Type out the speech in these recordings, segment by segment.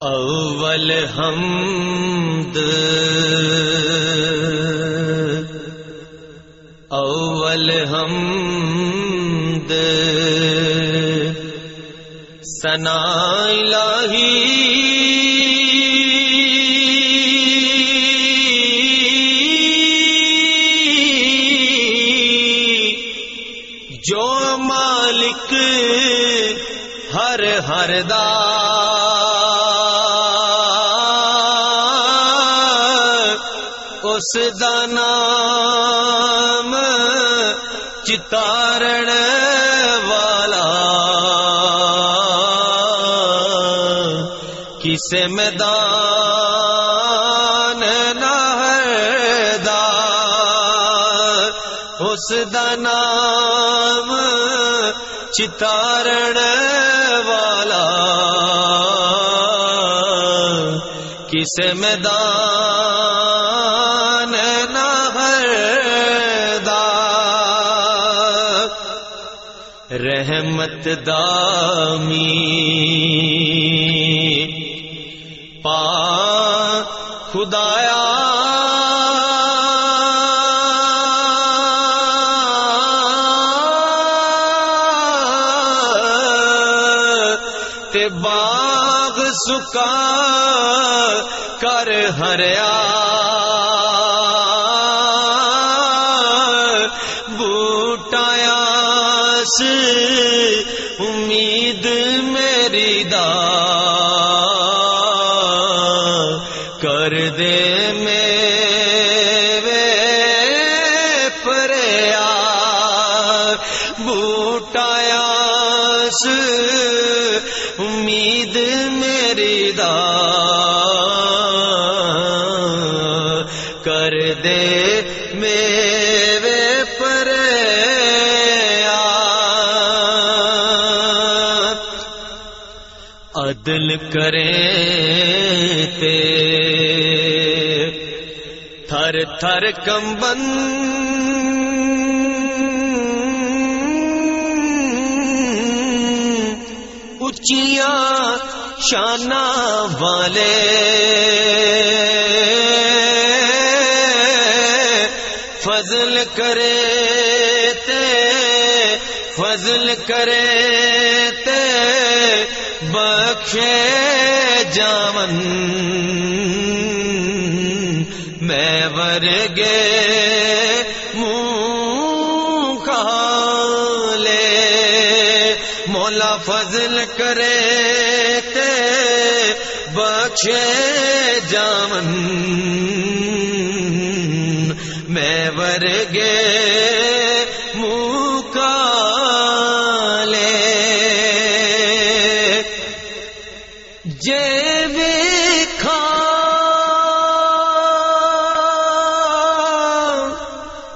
اول حمد اول حمد۔ سنا الہی۔ جو مالک ہر ہر دا اس دا چتارن والا کسے میدان نہ اس دا نام چتارن والا کسے میدان رحمت دامی پا خدایا تے باغ سکا کر ہریا امید میری دا عدل کرے تے۔ تھر تھر کمبن اچیاں شانہ والے۔ فضل کرے تے۔ فضل کرے تے۔ بخشے جامن میں ورگے منہ کالے مولا فضل کرے تے بخشے جامن میں ورگے جے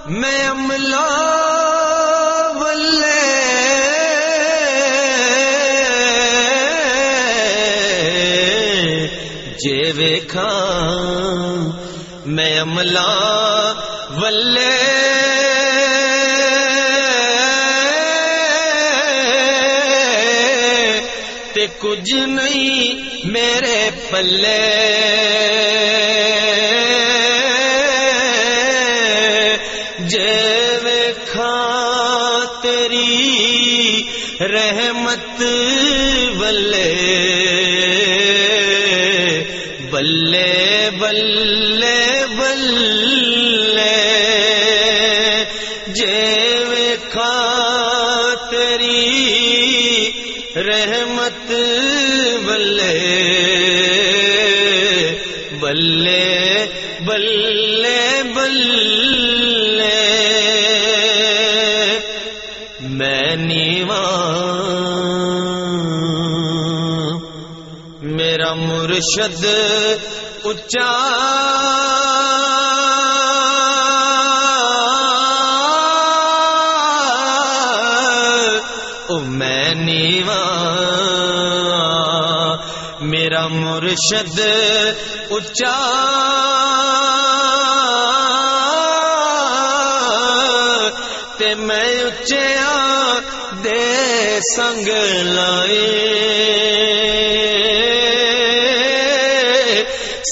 میں عملہ جے ویکھا۔ میں عملہ ولے تے کچھ نہیں میرے پلے۔ جے کھا تیری رحمت میں نیواں میرا مرشد اچا او میں نیواں میرا مرشد اچا میں اچیا دے سنگ لائے۔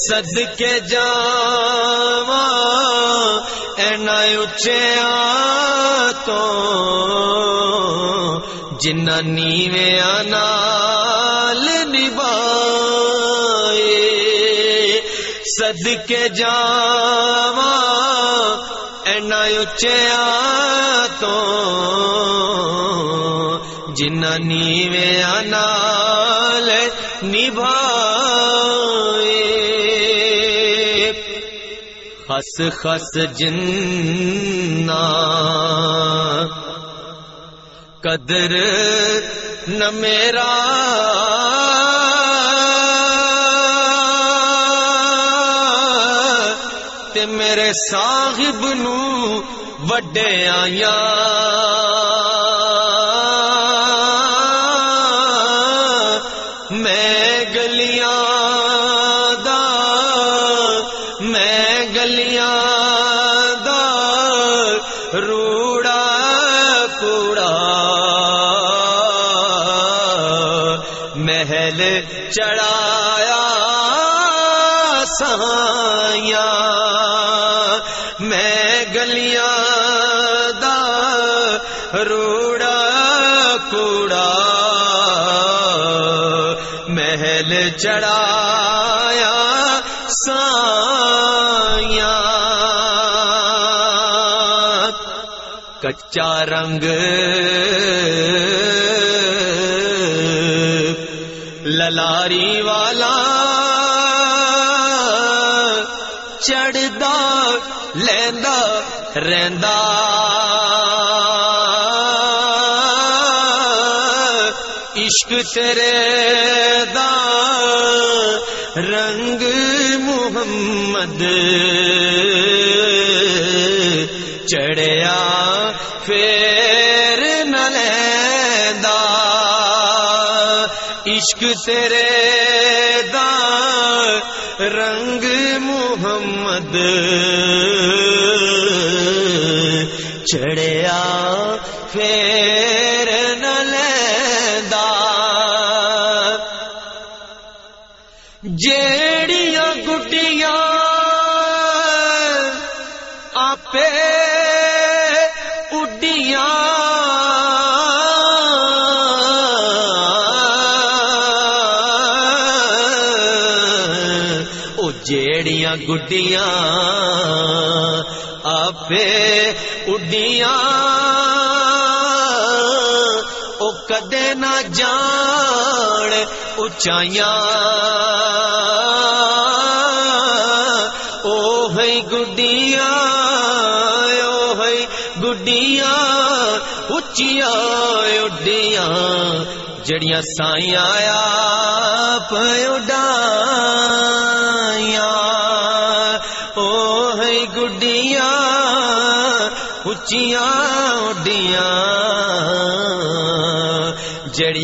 سد کے جاوا اینا اچیا تو جنا نیویں نال نبھائے۔ سد کے جاوا اینا اچیا تو جنا نیویں نال نبھائے۔ خس خس جنا قدر نہ میرا۔ تے میرے صاحب نو وڈے آیا۔ میں گلیاں کچا رنگ للاری والا چڑھدا لیندا رہندا عشق تیرے دا رنگ محمد چڑھیا اشک تیرے دا رنگ محمد۔ چڑھیا پھر جیڑیاں گڈیاں آپے اڈیاں او کدے نہ جان اچائیاں او ہے گڈیاں او ہے گڈیاں اچیاں اڈیاں جڑیاں سائیاں آپ اڈائیاں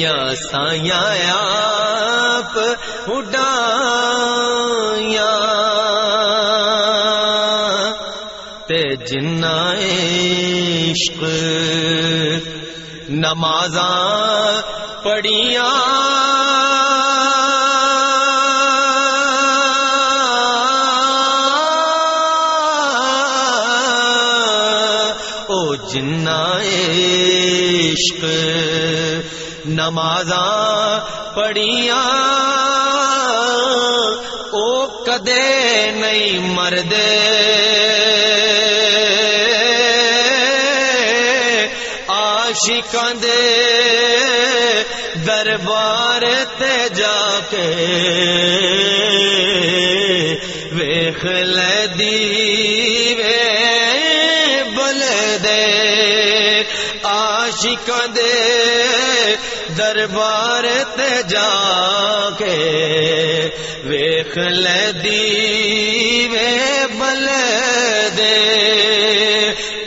جڑیاں سائیاں آپ اڈائیاں۔ تے جنا عشق نمازاں پڑھیاں۔ او جنا عشق نمازاں پڑھیاں۔ او کدے نہیں مردے۔ عاشقاں دے دربار تے جا کے دربار تے جا کے ویخ لدی وے بل دے۔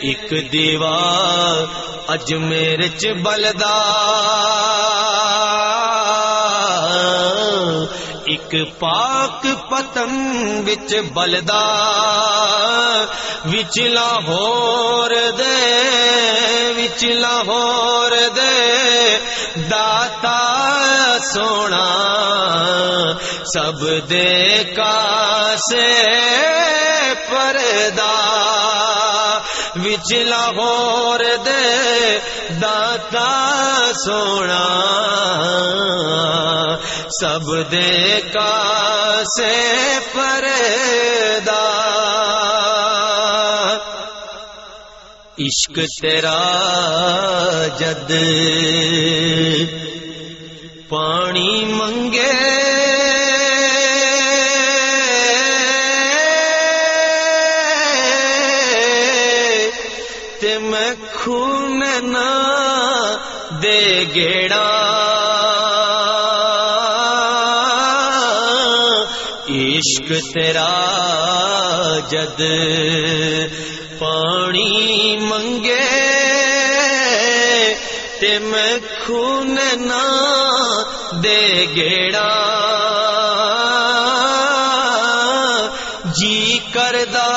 ایک دیوار اجمیر چ بلدا ایک پاک پتن وچ بلدا وچ لاہور دے وچ لاہور دے داتا سونا سب دے کا سے پردا وچ لاہور دے داتا سونا سب دے کا سے پردا عشق تیرا جد۔ پانی منگے۔ تے میں خون نہ دے گیڑا۔ عشق تیرا جد پانی منگے تے میں خون نہ دے گیڑا۔ جی کردہ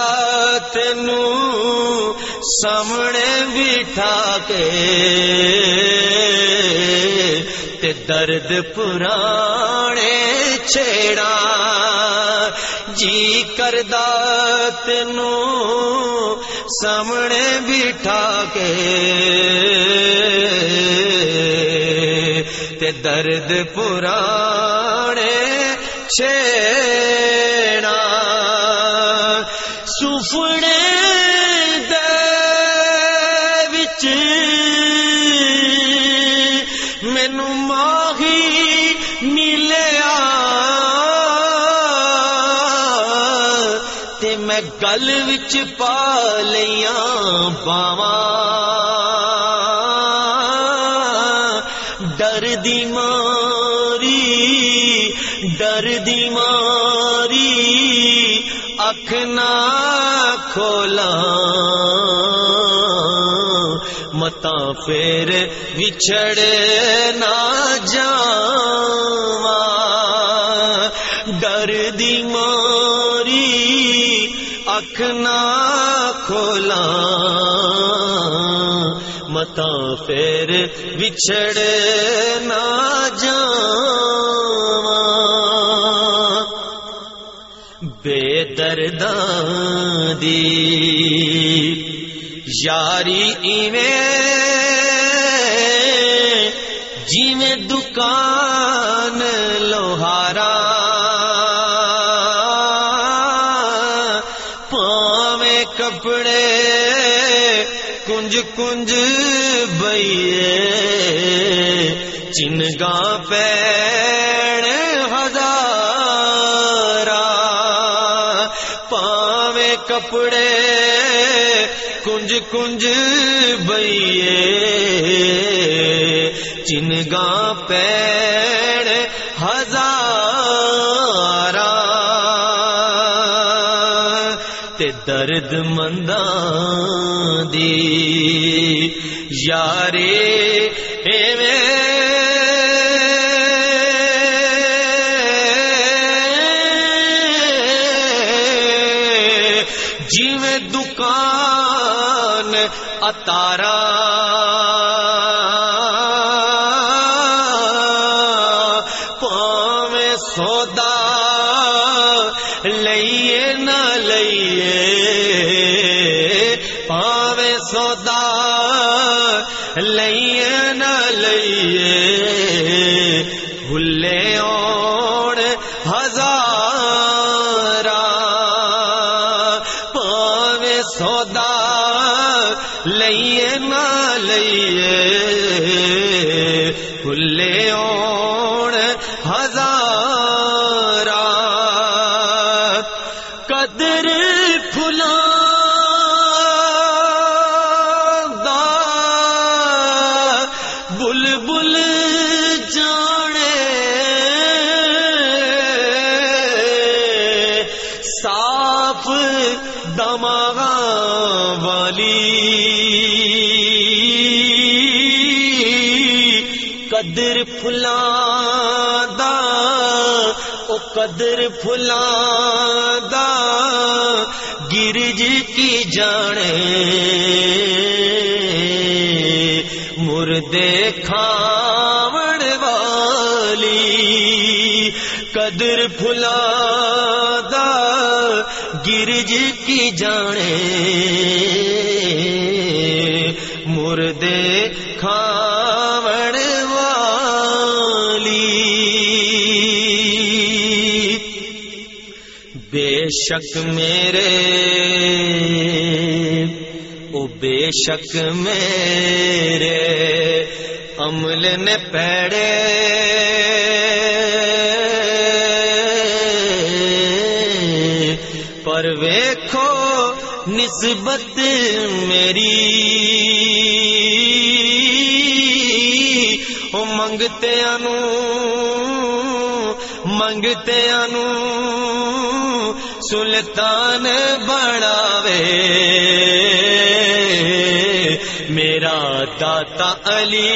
تینو سامنے بٹھا کے تے درد پرانے چھیڑا۔ جی کر تینو سامنے بٹھا کے تے درد پرانے چھیڑا گل وچ پا لیا باواں ڈر دی ماری، ڈر دی ماری، اکھ نہ کھولا متا پھر بچھڑ نہ جاواں متا پھر بچھڑ نہ جاواں بے درداں دی یاری ایویں جیویں دکان چنگا ہزارا پاویں کپڑے کنج کنج بئیے۔ چنگا پیڑ ہزارا تے درد منداں دی، یارے اتارا علیہ قدر پھلا دا او قدر پھلا دا گرج کی جانے مردے کھاوڑ والی، قدر قدر پھلا دا گرج کی جانے بے شک میرے، او بے شک میرے، عمل نے پیڑے پر ویکھو نسبت میری۔ او منگتے انو منگتے انو سلطان بڑاوے میرا داتا علی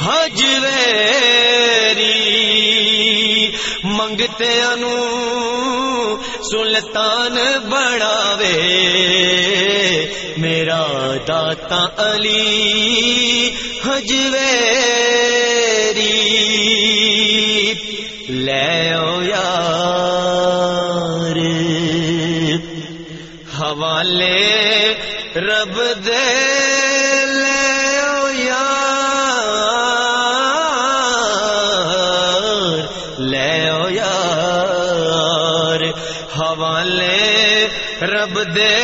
حج ویری منگتے انو سلطان بڑاوے میرا داتا علی حج حوالے رب دے لے او یار، لے او یار، حوالے رب دے۔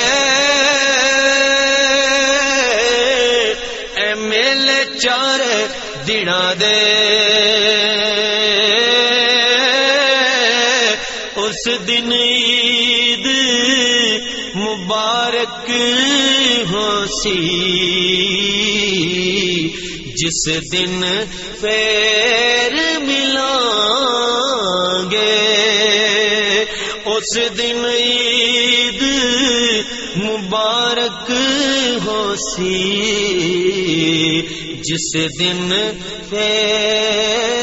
اے میلے چار دنا دے۔ اس دن سی جس دن پیر ملیں گے، اس دن عید مبارک ہو سی جس دن پیر